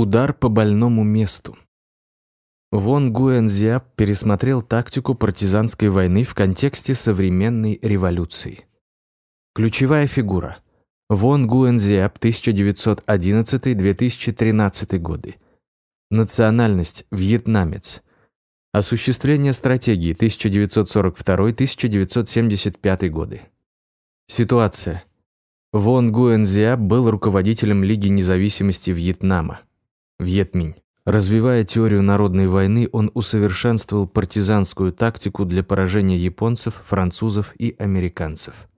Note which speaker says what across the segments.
Speaker 1: Удар по больному месту. Вон Гуэнзиап пересмотрел тактику партизанской войны в контексте современной революции. Ключевая фигура. Вон Гуэнзиап, 1911-2013 годы. Национальность – вьетнамец. Осуществление стратегии 1942-1975 годы. Ситуация. Вон Гуэнзиап был руководителем Лиги независимости Вьетнама. Вьетминь. Развивая теорию народной войны, он усовершенствовал партизанскую тактику для поражения японцев, французов и американцев.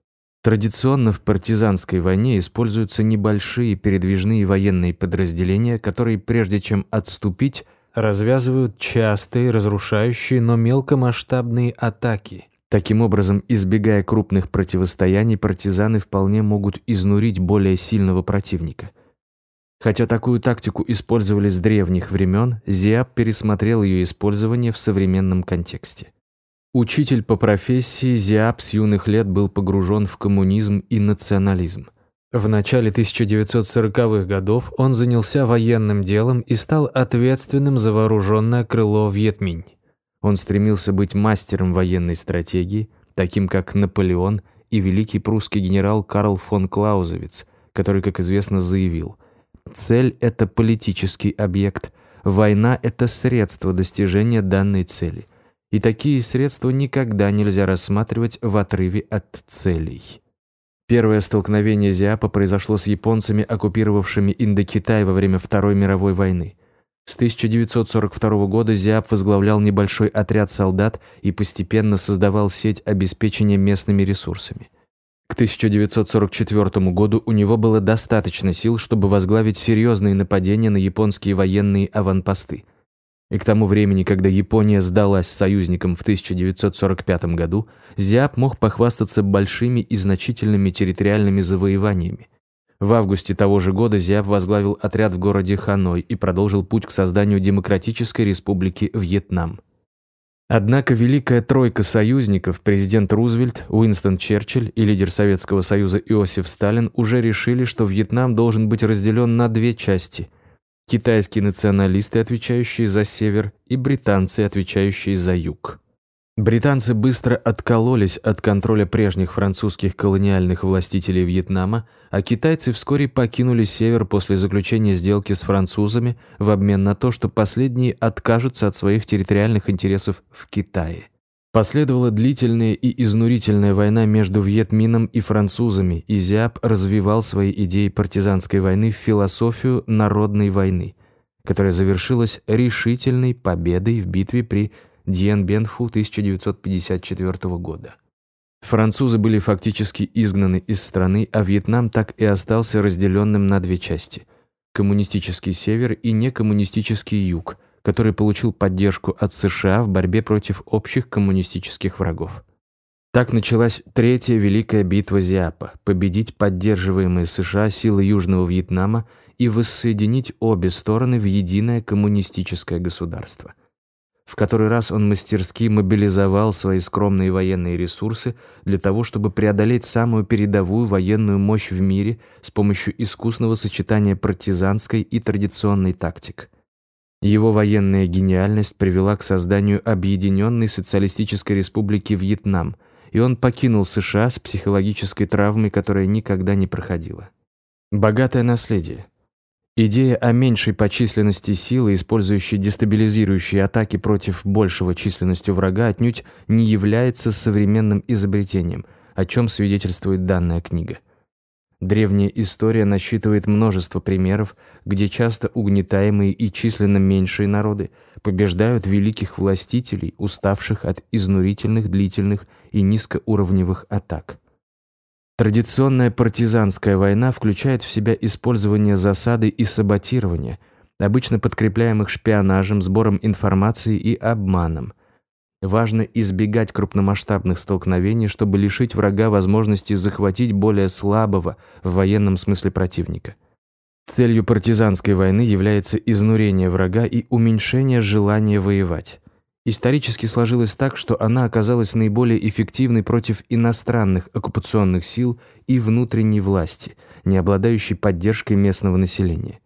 Speaker 1: Традиционно в партизанской войне используются небольшие передвижные военные подразделения, которые прежде чем отступить, развязывают частые, разрушающие, но мелкомасштабные атаки. Таким образом, избегая крупных противостояний, партизаны вполне могут изнурить более сильного противника – Хотя такую тактику использовали с древних времен, Зиаб пересмотрел ее использование в современном контексте. Учитель по профессии Зиаб с юных лет был погружен в коммунизм и национализм. В начале 1940-х годов он занялся военным делом и стал ответственным за вооруженное крыло Вьетминь. Он стремился быть мастером военной стратегии, таким как Наполеон и великий прусский генерал Карл фон Клаузевиц, который, как известно, заявил – Цель – это политический объект. Война – это средство достижения данной цели. И такие средства никогда нельзя рассматривать в отрыве от целей. Первое столкновение Зиапа произошло с японцами, оккупировавшими Индокитай во время Второй мировой войны. С 1942 года Зиап возглавлял небольшой отряд солдат и постепенно создавал сеть обеспечения местными ресурсами. К 1944 году у него было достаточно сил, чтобы возглавить серьезные нападения на японские военные аванпосты. И к тому времени, когда Япония сдалась союзникам в 1945 году, Зиап мог похвастаться большими и значительными территориальными завоеваниями. В августе того же года Зиап возглавил отряд в городе Ханой и продолжил путь к созданию Демократической Республики Вьетнам. Однако Великая Тройка союзников, президент Рузвельт, Уинстон Черчилль и лидер Советского Союза Иосиф Сталин уже решили, что Вьетнам должен быть разделен на две части – китайские националисты, отвечающие за север, и британцы, отвечающие за юг. Британцы быстро откололись от контроля прежних французских колониальных властителей Вьетнама, а китайцы вскоре покинули север после заключения сделки с французами в обмен на то, что последние откажутся от своих территориальных интересов в Китае. Последовала длительная и изнурительная война между Вьетмином и французами, и Зиап развивал свои идеи партизанской войны в философию народной войны, которая завершилась решительной победой в битве при Диен Бенфу 1954 года. Французы были фактически изгнаны из страны, а Вьетнам так и остался разделенным на две части – коммунистический север и некоммунистический юг, который получил поддержку от США в борьбе против общих коммунистических врагов. Так началась Третья Великая битва Зиапа – победить поддерживаемые США силы Южного Вьетнама и воссоединить обе стороны в единое коммунистическое государство – в который раз он мастерски мобилизовал свои скромные военные ресурсы для того, чтобы преодолеть самую передовую военную мощь в мире с помощью искусного сочетания партизанской и традиционной тактик. Его военная гениальность привела к созданию Объединенной Социалистической Республики Вьетнам, и он покинул США с психологической травмой, которая никогда не проходила. Богатое наследие – Идея о меньшей по численности силы, использующей дестабилизирующие атаки против большего численностью врага, отнюдь не является современным изобретением, о чем свидетельствует данная книга. Древняя история насчитывает множество примеров, где часто угнетаемые и численно меньшие народы побеждают великих властителей, уставших от изнурительных, длительных и низкоуровневых атак. Традиционная партизанская война включает в себя использование засады и саботирования, обычно подкрепляемых шпионажем, сбором информации и обманом. Важно избегать крупномасштабных столкновений, чтобы лишить врага возможности захватить более слабого в военном смысле противника. Целью партизанской войны является изнурение врага и уменьшение желания воевать. Исторически сложилось так, что она оказалась наиболее эффективной против иностранных оккупационных сил и внутренней власти, не обладающей поддержкой местного населения.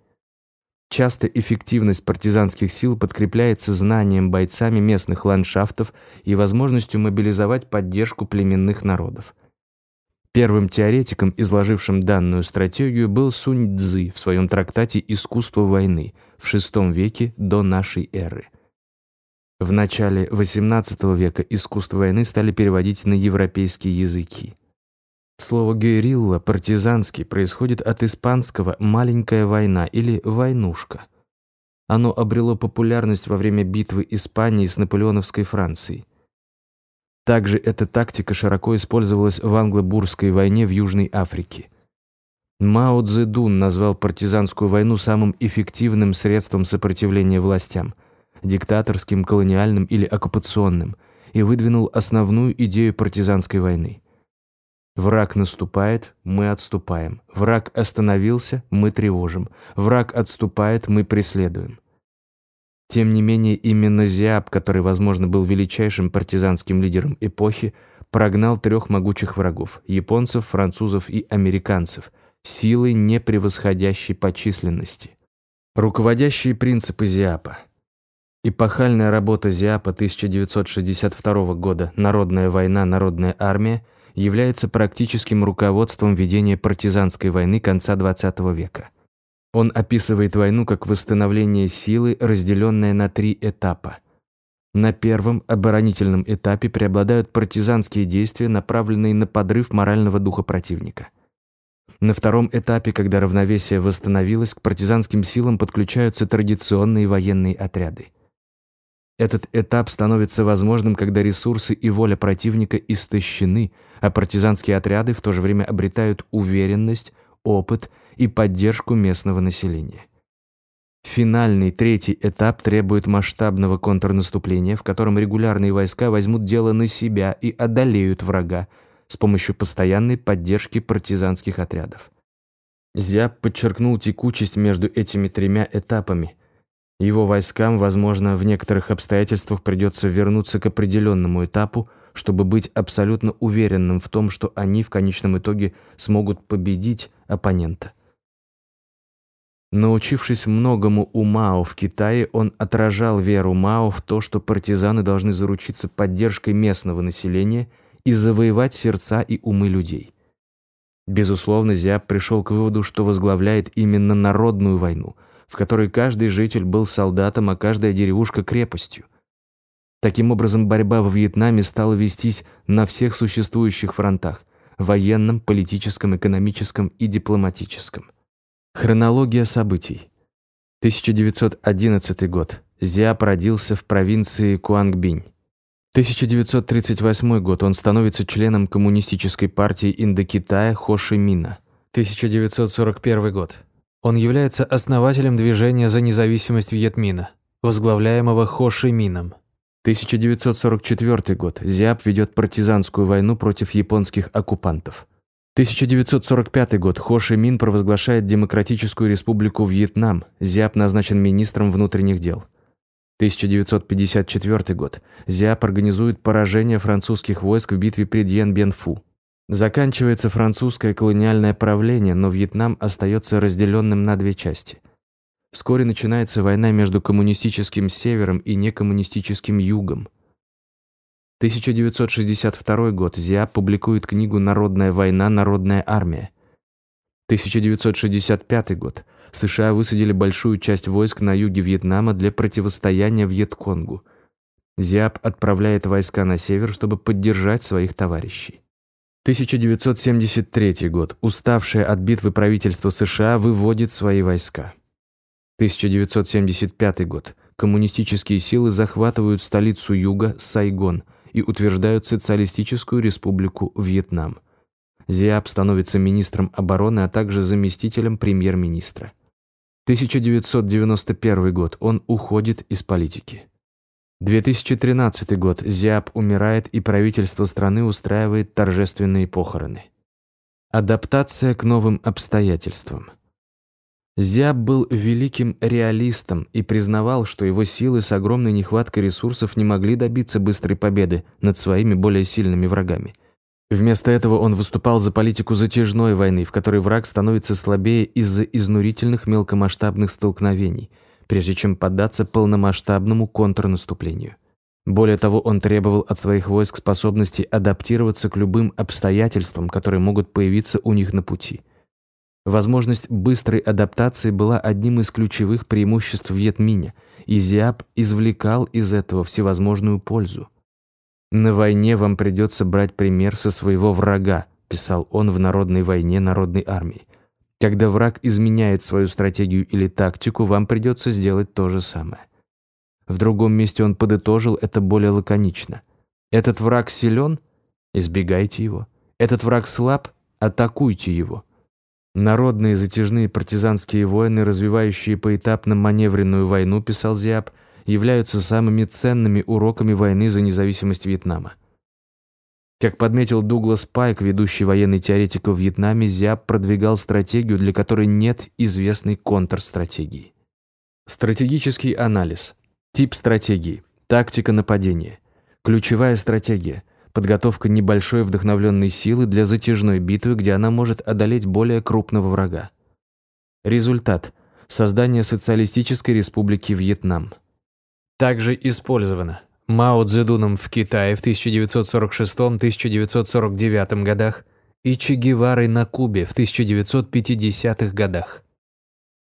Speaker 1: Часто эффективность партизанских сил подкрепляется знанием бойцами местных ландшафтов и возможностью мобилизовать поддержку племенных народов. Первым теоретиком, изложившим данную стратегию, был Сунь Цзы в своем трактате «Искусство войны» в VI веке до нашей эры. В начале XVIII века искусство войны стали переводить на европейские языки. Слово «герилла» партизанский происходит от испанского «маленькая война» или «войнушка». Оно обрело популярность во время битвы Испании с наполеоновской Францией. Также эта тактика широко использовалась в англо-бурской войне в Южной Африке. Мао Цзэдун назвал партизанскую войну самым эффективным средством сопротивления властям – диктаторским, колониальным или оккупационным – и выдвинул основную идею партизанской войны – Враг наступает, мы отступаем. Враг остановился, мы тревожим. Враг отступает, мы преследуем. Тем не менее, именно Зиаб, который, возможно, был величайшим партизанским лидером эпохи, прогнал трех могучих врагов – японцев, французов и американцев, силой, не превосходящей по численности. Руководящие принципы Зиапа. Эпохальная работа Зиапа 1962 года «Народная война, народная армия» – является практическим руководством ведения партизанской войны конца XX века. Он описывает войну как восстановление силы, разделенное на три этапа. На первом оборонительном этапе преобладают партизанские действия, направленные на подрыв морального духа противника. На втором этапе, когда равновесие восстановилось, к партизанским силам подключаются традиционные военные отряды. Этот этап становится возможным, когда ресурсы и воля противника истощены, а партизанские отряды в то же время обретают уверенность, опыт и поддержку местного населения. Финальный третий этап требует масштабного контрнаступления, в котором регулярные войска возьмут дело на себя и одолеют врага с помощью постоянной поддержки партизанских отрядов. Зяб подчеркнул текучесть между этими тремя этапами – его войскам, возможно, в некоторых обстоятельствах придется вернуться к определенному этапу, чтобы быть абсолютно уверенным в том, что они в конечном итоге смогут победить оппонента. Научившись многому у Мао в Китае, он отражал веру Мао в то, что партизаны должны заручиться поддержкой местного населения и завоевать сердца и умы людей. Безусловно, Зиаб пришел к выводу, что возглавляет именно народную войну – в которой каждый житель был солдатом, а каждая деревушка – крепостью. Таким образом, борьба во Вьетнаме стала вестись на всех существующих фронтах – военном, политическом, экономическом и дипломатическом. Хронология событий. 1911 год. Зиап родился в провинции Куангбинь. 1938 год. Он становится членом Коммунистической партии Индокитая Хо Ши Мина. 1941 год. Он является основателем движения за независимость Вьетмина, возглавляемого Хо Ши Мином. 1944 год. Зиап ведет партизанскую войну против японских оккупантов. 1945 год. Хо Ши Мин провозглашает Демократическую Республику Вьетнам. Зиап назначен министром внутренних дел. 1954 год. Зиап организует поражение французских войск в битве при Дьен-Бен-Фу. Заканчивается французское колониальное правление, но Вьетнам остается разделенным на две части. Вскоре начинается война между коммунистическим севером и некоммунистическим югом. 1962 год. Зиа публикует книгу «Народная война. Народная армия». 1965 год. США высадили большую часть войск на юге Вьетнама для противостояния Вьетконгу. Зиап отправляет войска на север, чтобы поддержать своих товарищей. 1973 год. Уставшее от битвы правительство США выводит свои войска. 1975 год. Коммунистические силы захватывают столицу Юга, Сайгон, и утверждают Социалистическую Республику Вьетнам. Зиап становится министром обороны, а также заместителем премьер-министра. 1991 год. Он уходит из политики. 2013 год. Зиап умирает, и правительство страны устраивает торжественные похороны. Адаптация к новым обстоятельствам. Зиап был великим реалистом и признавал, что его силы с огромной нехваткой ресурсов не могли добиться быстрой победы над своими более сильными врагами. Вместо этого он выступал за политику затяжной войны, в которой враг становится слабее из-за изнурительных мелкомасштабных столкновений, прежде чем поддаться полномасштабному контрнаступлению. Более того, он требовал от своих войск способности адаптироваться к любым обстоятельствам, которые могут появиться у них на пути. Возможность быстрой адаптации была одним из ключевых преимуществ Вьетминя, и Зиап извлекал из этого всевозможную пользу. «На войне вам придется брать пример со своего врага», писал он в «Народной войне народной армии». «Когда враг изменяет свою стратегию или тактику, вам придется сделать то же самое». В другом месте он подытожил это более лаконично. «Этот враг силен? Избегайте его. Этот враг слаб? Атакуйте его». Народные затяжные партизанские войны, развивающие поэтапно маневренную войну, писал Зиап – являются самыми ценными уроками войны за независимость Вьетнама. Как подметил Дуглас Пайк, ведущий военный теоретик в Вьетнаме, Зиап продвигал стратегию, для которой нет известной контрстратегии. Стратегический анализ. Тип стратегии. Тактика нападения. Ключевая стратегия. Подготовка небольшой вдохновленной силы для затяжной битвы, где она может одолеть более крупного врага. Результат. Создание социалистической республики Вьетнам также использовано Мао Цзэдуном в Китае в 1946-1949 годах и Че Геварой на Кубе в 1950-х годах.